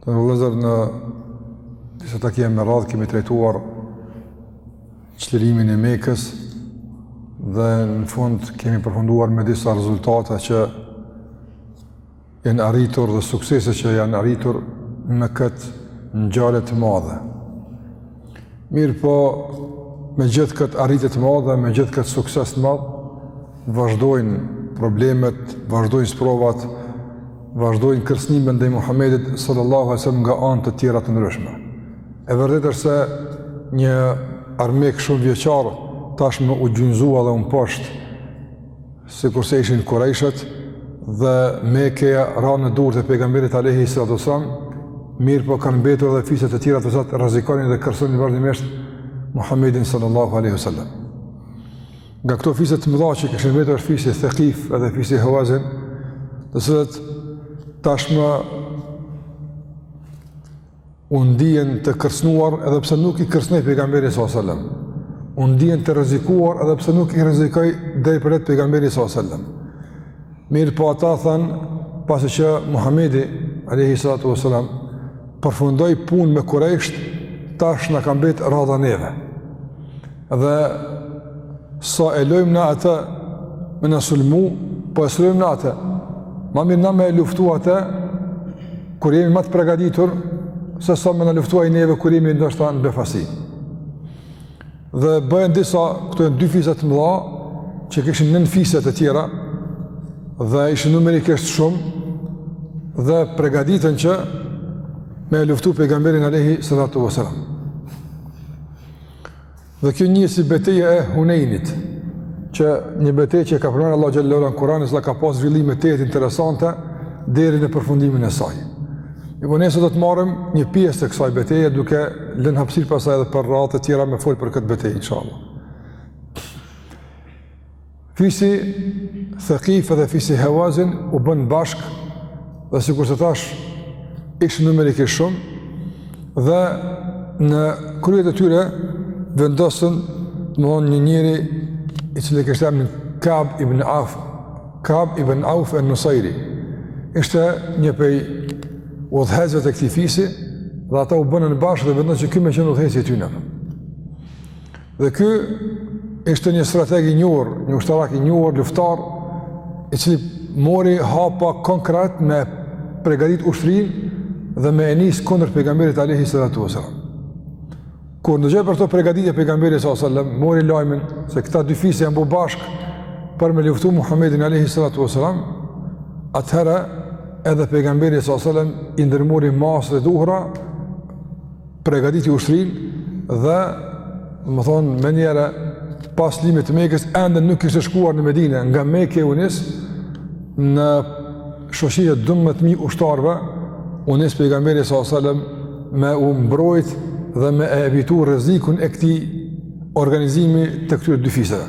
Të vëllezër në disa takime me radhë kemi trajtuar çlirimin e Mekës dhe në fund kemi përfunduar me disa rezultata që janë arritur dhe suksese që janë arritur në këtë ngjarje të madhe. Mirëpo, me gjithë këtë arritje të madhe, me gjithë këtë sukses të madh, vazhdojnë problemet, vazhdojnë sprovat, Vazhdojnë kërcënimet ndaj Muhamedit sallallahu alaihi wasallam nga anë të tjera të ndryshme. E vërtetë është se një armik shumëvjeçar tashmë u gjunjëzua dhe u mposht sikurse ishin kurejshët dhe Mekeja ra në dorë të pejgamberit alaihi salatu wasallam, mirëpo kanë mbetur edhe fise të tjera të cilat rrezikonin dhe kërcënonin vazhdimisht Muhamedin sallallahu alaihi wasallam. Nga këto fise të mëdha që kishin mbetur fisi Thekif edhe fisi Hawazin, të cilët tashmë u ndien të kërcënuar edhe pse nuk i kërcënoi pejgamberi sallallahu alajhi wasallam. U ndien të rrezikuar edhe pse nuk i rrezikoi drejtpërdrejt pejgamberi sallallahu alajhi wasallam. Mirëpo ata thanë pasi që Muhamedi alaihi salatu wasallam përfundoi punë me Kurejsh, tash na ka mbet radha neve. Dhe sa e lojmë na atë me na sulmu, po e sulmojmë na atë. Ma mirë na me e luftu atë, kur jemi ma të pregaditur, sesa me na luftu ai neve kur jemi ndoshta në befasi. Dhe bëhen disa, këto janë dy fise të mëdha, që kishin nënfise të tjera, dhe ishin numerikisht shumë, dhe pregaditen që me e luftu pejgamberin alejhi salatu wasallam. Dhe kjo njihet si beteja e Hunejnit, që një betejë që e ka përmend Allahu Xhelle ve ala në Kuran, e cila ka pas zhvillime tejet interesante, deri në përfundimin e saj. Mirëpo ne sot do të marrim një pjesë të kësaj beteje, duke lënë hapësirë pastaj edhe për radhët e tjera me folë për këtë betejë, inshallah. Fisi Thekif dhe fisi Hevazin u bënë bashkë dhe sikurse thashë ishin numerikisht shumë dhe në krye të tyre vendosën domethënë një njeri i cili e kishte emrin Kab ibn Af Kab ibn Auf e Nusajri ishte një pej udhëheqësve të këtij fisi dhe ata u bënë bashkë dhe vendosën që ky me qenë udhëheqësi i tyne Dhe ky ishte një strateg i njohur, një ushtarak i njohur, luftar, i cili mori hapa konkret me pregadit ushtrinë dhe me e nis kundër pejgamberit Alehi Sallatu Vesallam. Kur ndëgjoi për këto pregaditje pejgamberi Sallatu Vesallam, mori lajmin se këta dy fise janë bo bashkë për me luftu Muhammedin Alehi Sallatu Vesallam, atëherë edhe pejgamberi Sallatu Vesallam i ndërmuri masat e duhura pregaditi ushtrinë dhe domethënë menjëherë pas çlirimit të mekës ende nuk kishte shkuar në Medine nga meke u nis në shoqëri e dymbëdhjetë mijë ushtarëve u nis pejgamberi s.a.s. me u mbrojt dhe me e evitu rrezikun e këtij organizimi të këtyre dy fiseve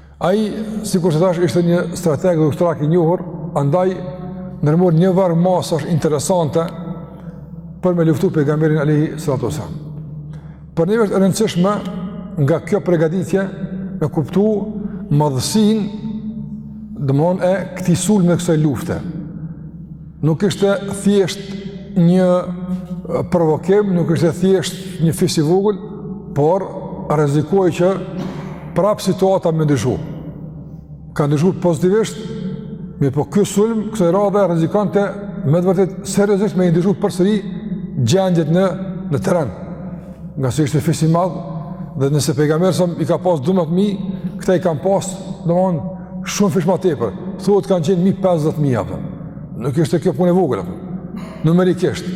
Ai, sikurse thashë, ishte një strateg dhe ushtarak i njohur, andaj ndërmori një varg masash interesante për me luftu pejgamberin Alehi Sallatu Vesallam. Për neve është e rëndësishme nga kjo pregaditje me kuptu madhësinë domethënë e këtij sulmi, e kësoj lufte. Nuk ishte thjesht një provokim, nuk ishte thjesht një fis i vogël, por rrezikoi që prap situata me ndryshu. Ka ndryshu pozitivisht, mirëpo ky sulm kësoj radhe rrezikonte me të vërtetë seriozisht me ndryshu përsëri gjendjen në në terren. Ngase ishte fis i madh dhe nëse pejgamberi sa i ka pas 12000, këta i kanë pas, domthon, shumë fish më tepër. Thuhet kanë qenë 15000 apo. Nuk ishte kjo punë e vogël apo. Numerikisht,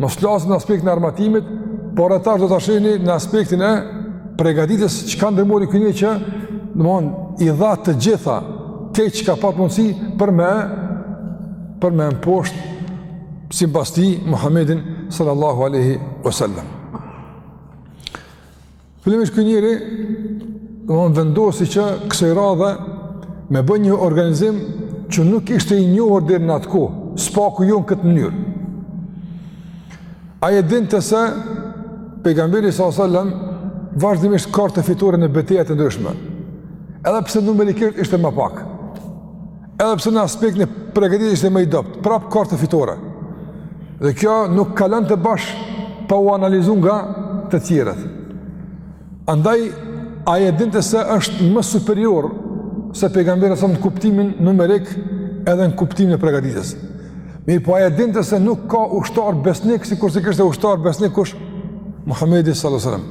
mos flasim në aspektin e armatimit, por tash do ta shihni në aspektin e përgatitjes çka ndërmori ky njeri që domthon i dha të gjitha ato çka pat mundsi për me për me e mposht sipas tij Muhammedin sallallahu alaihi wasallam. Fillimisht ky njeri domethënë vendosi që kësaj radhe me bë një organizim që nuk ishte i njohur deri në atë kohë, së paku jo në këtë mënyrë. Ai e dinte se pejgamberi sa sallam vazhdimisht korrte fitore në beteja të ndryshme. Edhe pse numerikisht ishte më pak. Edhe pse në aspektin e përgatitjes ishte më i dobët, prap korrte fitore. Dhe kjo nuk kalonte bash pa u analizu nga të tjerët. Andaj ai e dinte se është më superior se pejgamberi sa në kuptimin numerik edhe në kuptimin e përgatitjes. Mirëpo ai e dinte se nuk ka ushtarë besnikë sikurse kishte ushtarë besnikë kush Muhamedi sallallahu alaihi wasallam.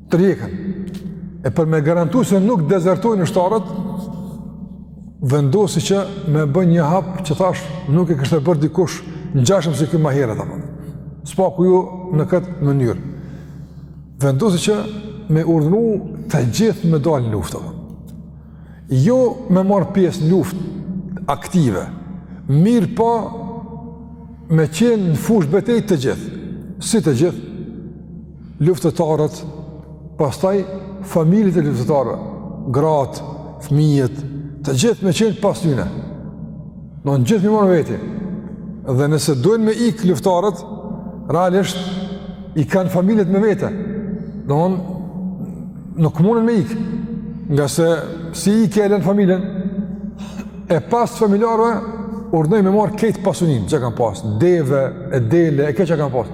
tërhjekën, e për me garantu se nuk dezertojnë ushtarët, vendosi që me bë një hap që thashë nuk e kishte bërë dikush ngjashëm si ky ma herët, apo. së paku jo në këtë mënyrë. Vendosi që me urdhnu të gjithë me dal në luftë, apo. jo me marrë pjesë në luftë aktive, mirëpo me qenë në fushë betejë të gjithë, si të gjithë, luftëtarët, pastaj familjet e luftëtarëve, gratë, fëmijët, të gjithë me qenë pas tyre. Në në gjithë me i marrë me veti. Dhe nëse dojnë me ikë luftëtarët, realisht i kanë familjet me vete. Në në nuk mundën me ikë, ngase si ikë e e lë familjen, e pas familjarëve, urdhnoi me marrë krejt pasuninë, që kanë pas, deve, e dele, e krejt që kanë pas,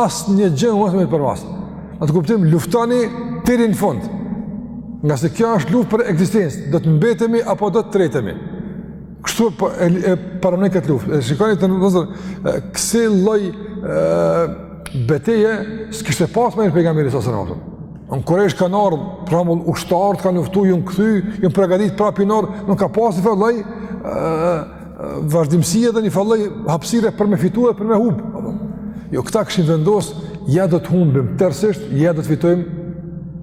asnjë gjë mos me mbet përmas, në atë kuptim, luftoni deri në fund, ngase kjo është luftë për ekzistencë, do të mbetemi apo do të tretemi, Kështu po e, e paramendoi këtë luftë. Shikoni të nderuar, kësi lloj beteje s'kishte pas më pejgamberi sa selam. Kurejsh kanë ardhur, për shembull, ushtarët kanë luftu, janë kthy, janë përgatitur prapë kanë ardh, ka pas njëfarë lloj vazhdimësi edhe njëfarë lloj hapësire për me fitu e për me hup. Jo, këta kishin vendos, ja do të humbim tërësisht, ja do të fitojmë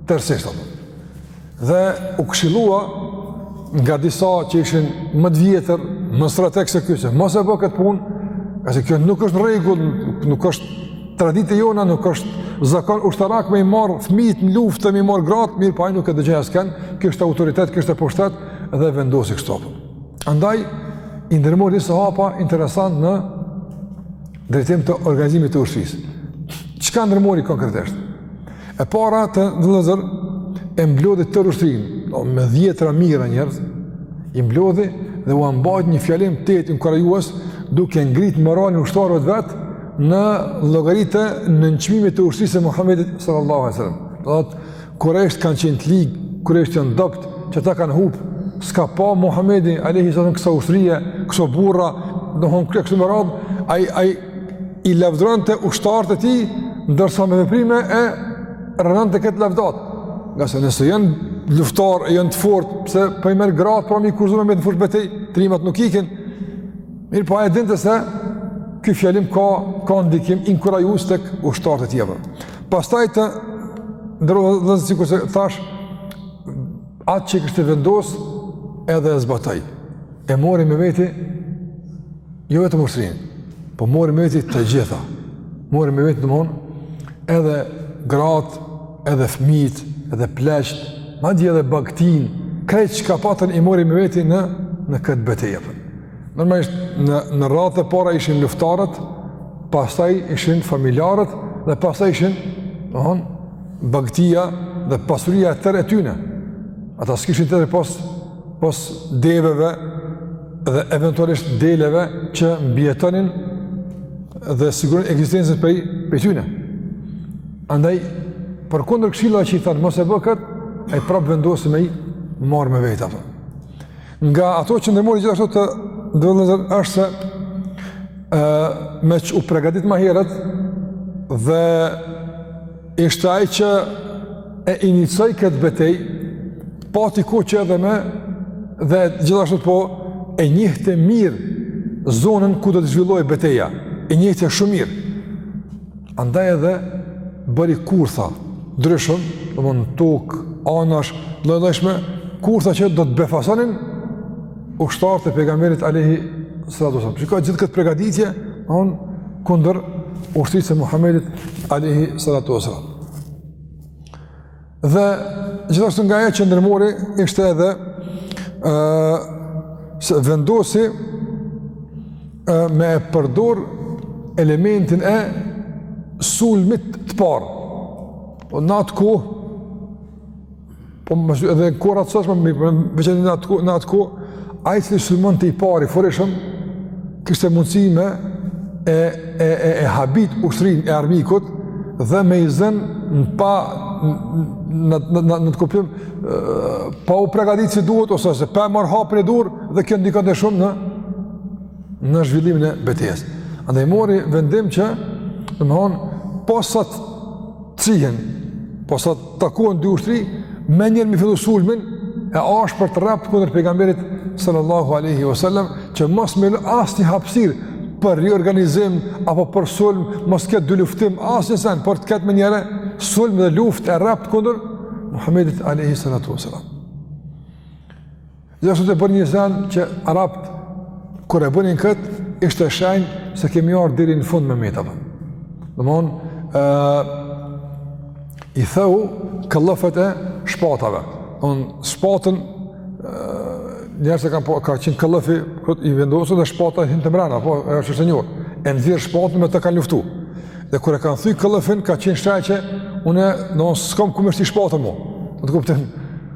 tërësisht. Apo. Dhe u këshillua nga disa që ishin më të vjetër, më strategë se ky, mos e bë këtë punë, ngase kjo nuk është rregull, nuk është traditë e jona, nuk është zakon ushtarak me i marr fëmijët në luftë, me i marr gratë, mirëpo ai nuk e dëgjoi askënd, kishte autoritet, kishte pushtet dhe vendosi kështu. Andaj i ndërmori disa hapa interesantë në drejtim të organizimit të ushtrisë. Çka ndërmori konkretisht? E para të vëllëzër e mblodhi tërë ushtrinë, me dhjetëra mijëra njerëz, i mblodhi dhe ua mbajti një fjalim tejet inkurajues duke ngrit moralin e ushtarëve të vet në llogari të nënçmimit të ushtrisë së Muhammedit sallallahu alejhi ve selam. Do thotë, kurejshët kanë qenë të ligë, kurejshët janë të dobët, që ata kanë hup, s'ka pa Muhammedi, alejhi selam, këso ushtrie, këso burra, e kështu me radhë, ai, ai, i lavdëronte ushtarët e tij, ndërsa me veprime e rrënonte këtë lavdatë. Ngase nëse janë luftarë e janë të fortë, pse po i merr gratë, pra me i pas kurrizit me vete në fushë betejë, trimat nuk ikin. Mirëpo ai e dinte se, ky fjalim ka, ka ndikim, inkurajus tek ushtarët e tij. Pastaj të nderuar, sikurse thashë, atë që e kishte vendos, edhe e zbatoi. e mori me veti jo vetëm ushtrinë, po mori me veti të gjitha. Mori me veti domthon edhe gratë, edhe fëmijët, edhe pleqtë, madje edhe bagtinë, krejt çka patën i mori me veti në në këtë betejë. Normalisht në në radhë të para ishin luftarët, pastaj ishin familjarët dhe pastaj ishin domthon bagtia dhe pasuria e tërë e tyne. Ata s'kishin tjetër pos pos deveve dhe eventualisht deleve që mbijetonin dhe siguronin ekzistencën prej tyne. Andaj, përkundër këshillave që i thanë, mos e bë këtë, ai prapë vendosi me i marrë me veti ato. Nga ato që ndërmori gjithashtu do të thotë është se e, meqë u pregadit ma herët dhe ishte ai që e inicoi këtë betejë, pati kohë edhe me, dhe gjithashtu po e njihte mirë zonën ku do të zhvillohej beteja, e njihte shumë mirë. Andaj edhe bëri kurtha të ndryshëm, domthon tokë, anash, llojllojshme, kurtha që do të befasonin ushtarët e pejgamberit alayhi salatu wasallam. Shikoje gjithë këtë pregaditje, a kundër ushtrisë së Muhamedit alayhi salatu wasallam. Dhe gjithashtu nga ajo që ndërmori ishte edhe ë se vendosi e, me e përdorë elementin e sulmit të parë. Po në atë kohë Po edhe në kohët e sotshme, në veçanti në atë kohë, ai që sulmonte i pari furishëm, kishte mundësi me e e e, e habitë ushtrinë e armikut dhe me i zënë në pa në në në në atë kuptim pa u përgatit si duhet ose se pa marrë hapin e duhur dhe kjo ndikonte shumë në në zhvillimin e betejës. Andaj mori vendim që domthon posa të Shihen, posa të takohen dy ushtri, menjëherë me fillu sulmin e ashpër, të rreptë kundër pejgamberit sallallahu aleyhi wa sallam, që mos me lë asnjë hapësirë për riorganizim, apo për sulm, mos të ketë dyluftim, asnjë sen, por të ketë menjëherë, sulm dhe luftë e rreptë kundër Muhammedit aleyhi sallatu wa sallam. Gjithashtu bëri një sen që arabët, kur e bënin këtë, ishte shenjë se kemi ardhë deri në fund me meta. Domthon, e, i theu këllëfet e shpatave. Domthon, shpatën njerëzit e kanë pas, ka qenë këllëfi, i vendosur dhe shpata hinte mrena, apo s'është njerr. E nxjerrë shpatën, me të kanë luftu. Dhe kur e kanë thy këllëfin, ka qenë shenjë që une, domthon, s'kom ku me shti shpatën mo. Në atë kuptim,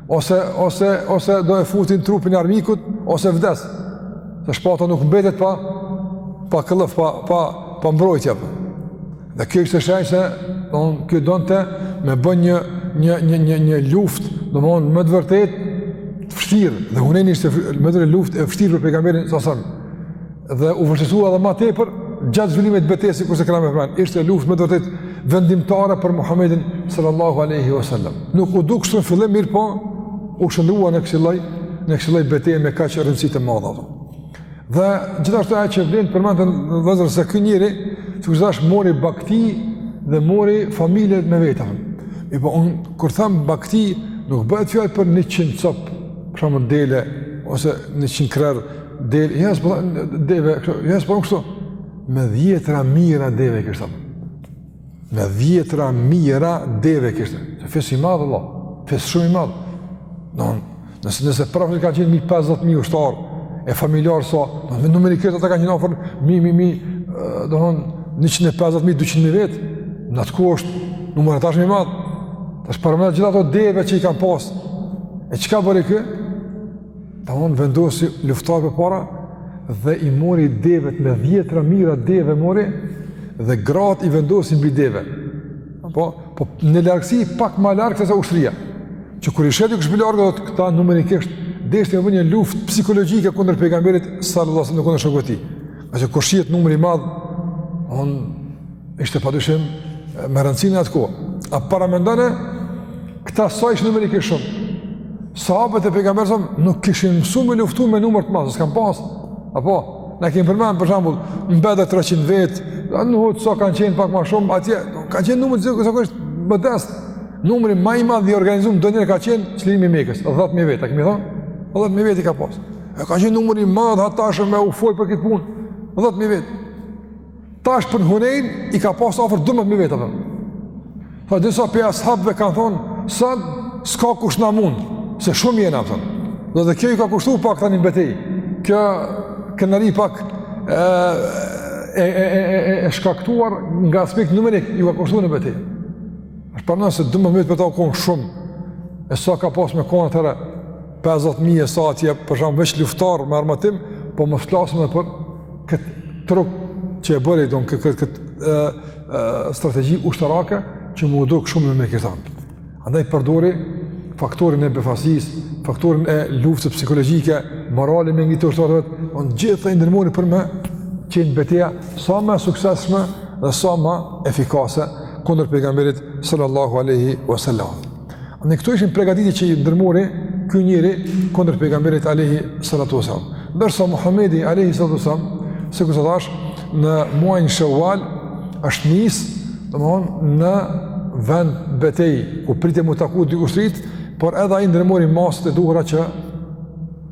ose ose ose do e futin trupin e armikut ose vdes. Se shpata nuk mbetet pa pa këllëf, pa pa pa mbrojtje. Dhe kjo ishte shenjë se don ky donte me bën një një një një një luftë, domethon me të vërtetë të vështirë dhe Hunejni ishte me të vërtetë luftë e vështirë për pejgamberin sallallahu alaihi wasallam. Dhe u vështirësua edhe më tepër gjatë zhvillimit të betejës sikur se kemi thënë, ishte luftë me të vërtetë vendimtare për Muhamedin sallallahu alaihi wasallam. Nuk u duk ashtu në fillim, mirëpo u shndërrua në kësilloj, në kësilloj beteje me kaq rëndësi të madhe. Dhe gjithashtu ajo që vlen të përmendet është se ky njeri sikur thashë mori bagëti dhe mori familjen me vete. Mirëpo unë kur tham bagëti nuk bëhet fjalë për 100 copë, për shembull dele ose 100 krerë Deve, ja së përën, deve, ja së përën kështu, me dhjetëra mijëra deve kishte apo. Me dhjetëra mijëra deve kishte. Se fis i madh, Allah, fis shumë i madh. Në, nëse, nëse përafërsisht kanë qenë 1.50.000 ushtarë, e familjarë sa, so, numerikisht ata kanë qenë afër, mi, mi, mi, do në 150.000, 200.000 vetë, në atë kohë është numër jashtëzakonisht i madh. Tash paramendo gjitha ato deve që i kanë pasë. E çka bëri ky? Ta, on vendosi luftarët përpara dhe i mori devet me dhjetëra mijëra deve mori dhe gratë i vendosi mbi deve. Po, po në largësi pak ma larg sesa ushtria. Që kur i sheh dikush pi larg, thotë këta numerikisht deshti me bë një luftë psikologjike kundër pejgamberit sallallahu sallam dhe kundër shokëve tij. Që kur shihet numri i madh, ajo Ishte pa dyshim me rëndësi në atë kohë. A paramendoni, këta sa ishin numerikisht shumë. Sahabët e pejgamberit nuk u kishin mësu me luftu me numër të madh, s'kanë pasë. Apo, ne kemi përmend, për shembull, në Bedr 300 vetë, në Uhud sa kanë qenë pak ma shumë, atje, kanë qenë numër të zikë, sa kështë më desë. Numri ma i madh dhe organizum, ndonjëherë ka qenë, çlirimi Mekës, 10.000 vetë, a kemi thonë? 10.000 vetë i ka pasë. E ka qenë numër i madh, hata ishte me ufoj për këtë punë, 10.000 vetë. Tash për Hunejn i ka pas afër 12000 vetë. Po disa pi ashabëve kanë thon, sot s'ka kush na mund, se shumë jena thon. Do të kjo i ka kushtuar pak tani në betejë. Kjo krenari pak e e e e e shkaktuar nga aspekti numerik i ka kushtuar në betejë. Tash paramendo se 12000 për ta u kon shumë. E sa ka pas me kon atëherë? 50.000 sa atje, për shumë veç luftarë me armatim, po mos flasim edhe për këtë truk që e bëri, domethon këtë këtë kët, strategji ushtarake, që me u duk shumë ma në këtë anë. Andaj përdori faktorin e befasisë, faktorin e luftës psikologjike, moralin e ngriti të ushtarëve vet, on gjithë i ndërmori për me qenë beteja sa më e suksesshme dhe sa më efikase kundër pejgamberit sallallahu alaihi wasallam. Këto ishin pregatitje që i ndërmori ky njeri kundër pejgamberit alayhi salatu wasallam. Ndërsa Muhamedi alayhi salatu wasallam, sikurse thash, në muajin Shawal është nis, domthonë në vend betej ku pritet m'u taku dy ushtrit, por edhe ai ndërmori masat e duhura që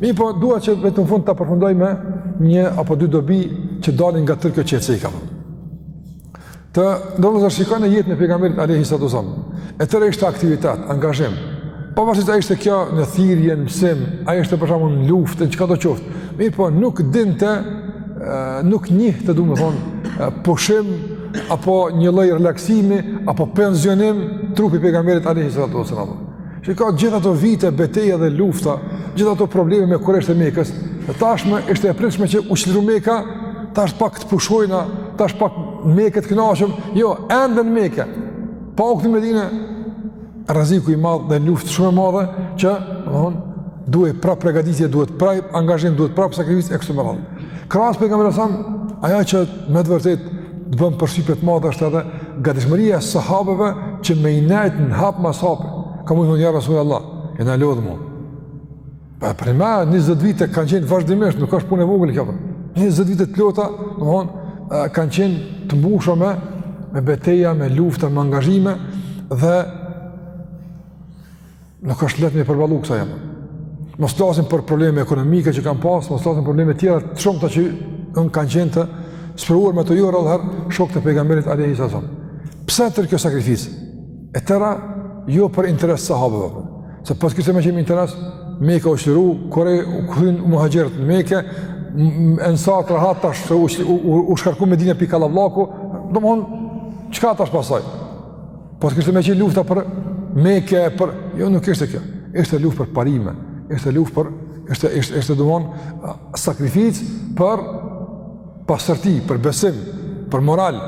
Mirëpo dua që vetëm n'fund ta përfundoj me një apo dy dobi që dalin nga tërë kjo çështje. Domethënë nëse e shikon jetën e pejgamberit alayhi salatu sallam, e tërë ishte aktivitet, angazhim. Pavarësisht a ishte kjo në thirrje, në mësim, a ishte për shembull në luftë, çkado qoftë. Mirëpo nuk dinte nuk njihte domethonë pushim apo një lloj relaksimi apo pensionim trupi i pejgamberit alayhi salatu sallam. Shiko gjithë ato vite, beteja dhe lufta, gjithë ato probleme me kurejshët e Mekës, tashmë ishte e pritshme që u çliru Meka, tash pak të pushojmë, tash pak në Mekë të kënaqem, jo, ende në Mekë, pa u kthy në Medine, rreziku i madhë dhe luftë shumë e madhe, që, domethonë, duhet prapë pregaditje, duhet prapë angazhim, duhet prapë sakrificë, e kështu me radhë. Krahas pejgamberit alayhi sallam, ajo që me të vërtetë, të bën përshtypje të madhe është edhe gatishmëria e sahabeve që me i nejt hap mas hapi. Kan mujt me thonë ja Rasulullah, e na u lodhëm. Po përmbi 20 vite kanë qenë vazhdimisht, nuk është punë e vogël kjo. 20 vite të plota, domthon kanë qenë të mbushur me me beteja, me lufta, me angazhime dhe Nuk është lehtë me i përballu kësaj. Mos të flasim për probleme ekonomike që kanë pas, mos të flasim për probleme tjera të shumta që kanë qenë të sprovuar me to shokët e pejgamberit alayhi sallam. Pse tërë kjo sakrificë? E tëra, jo për interes të sahabëve. Po. Se po t'kishte me qenë interes, Meka u çliru, kur u kthyen muhaxhirët në Mekë, ensarët rahat tash, se u, u, u, u shkarku Medina pi kallaballëkut, domethonë, çka tash pasaj? Po të kishte me qenë lufta për Mekë, për... jo nuk ishte kjo, ishte luft për parime, ishte luft për, ishte, ishte, ishte domethonë sakrific për pastërti, për besim, për moral,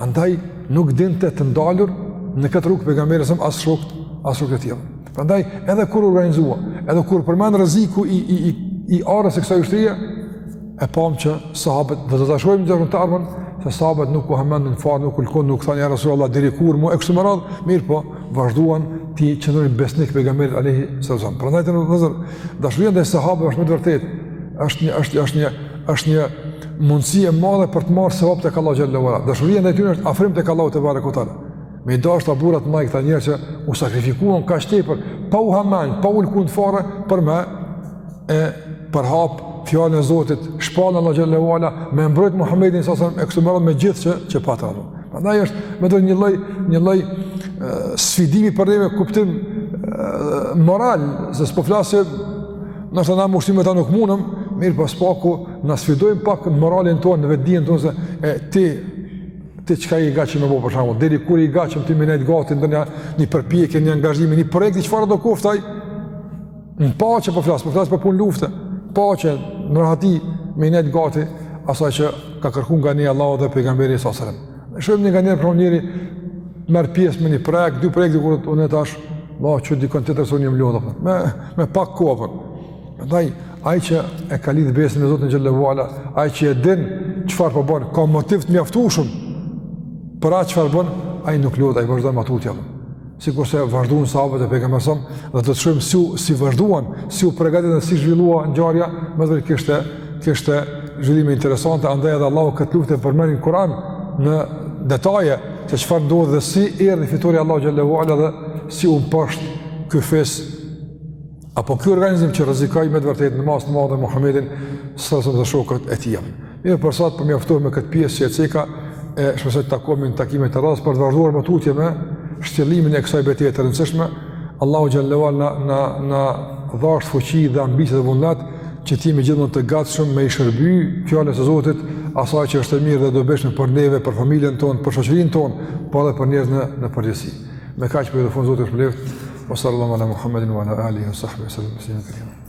andaj nuk dinte të ndalur në këtë rrugë pejgamberi alayhi sallam as shokët, as shokët e tij. Prandaj edhe kur u organizua, edhe kur u përmend rreziku i i i i ardhjes së kësaj ushtrie, e pam që sahabët do ta shohim herën e ardhme, se sahabët nuk u hamendën fare, nuk u lëkundën, nuk thanë ja Rasulullah deri kur ma e kështu me radh, mirëpo, vazhduan t'i qëndrojnë besnik pejgamberit alayhi sallam. Prandaj vëllezër, dashuria ndaj sahabëve është me të vërtet, është një është është një është një mundësi e madhe për të marrë sevap tek Allahu xhallahu ala. Dashuria ndaj tyre është afrim tek Allahu te barekutaala. Me i dashtë këta burra, ma i këta njerëz që u sakrifikuan kaq tepër, pa u hamend, pa u lëkund fare, për me e përhap fjalën e Zotit, shpalljen e Allahut xhelle ue ala, me mbrojt Muhamedin alejhi selam, e kështu me radhë, me gjithë që, që patën ata. Prandaj është, me do një lloj, një lloj sfidimi për neve në kuptim moral, se s'po flasim, ndoshta na me u shty me ta nuk mundemi, mirëpo së paku na sfidojnë pak në moralin tonë, në vetëdijen tonë, se e ti Ti çka je i gatshëm me bo për shembull, deri kur i gatshëm ti me nejt gati ndaj një, një përpjekje, një angazhimi, një projekti, çfarëdo koftë ai? Në paqe po flas, s'po flas për punë lufte. Paqe, në rahati, me nejt gati asaj që ka kërkuar nga ne Allahu dhe pejgamberi alejhi selam. Ne shohim nganjëherë njeri merr pjesë me një projekt, dy projekte kur unë tash, ma çu di kontetë të sonim lodhur. Me me pak kohë. Ndaj, ai që e ka lidhë besën me Zotin xhelle ue ala, ai që e din çfarë po bën, ka motiv të mjaftushëm, për atë çfarë bën, ai nuk lodhet, ai vazhdon më tutje. Sikurse vazhduan sahabët e pejgamberit sa, dhe do të shohim si si vazhduan, si u përgatitën dhe si u zhvillua ngjarja, me të vërtetë kishte kishte zhvillime interesante, andaj edhe Allahu këtë luftë e përmend në Kur'an në detaje se çfarë ndodhi dhe si erdhi fitorja e Allahut xhelle ue ala dhe si u mposht ky fis Apo ky organizim që rrezikoi me të vërtetë në masë të madhe Muhamedin sallallahu alaihi dhe shokët e tij. Mirë, për sot po mjaftohem me këtë pjesë që e ceka e shpresoj të takohemi në takime të radhës për të vazhduar më tutje me shtjellimin e kësaj beteje të rëndësishme. Allahu xhelle ue ala na na dhashtë fuqi dhe ambicie dhe vullnet që të jemi gjithmonë të gatshëm me i shërby fjalës së Zotit, asaj që është e mirë dhe e dobishme për neve, për familjen tonë, për shoqërinë tonë, por edhe për njerëzit në përgjithësi. Me kaq përfundoj, Zoti ju shpërbleftë. وصلى الله على محمد وعلى اله وصحبه وسلم تسليما كثيرا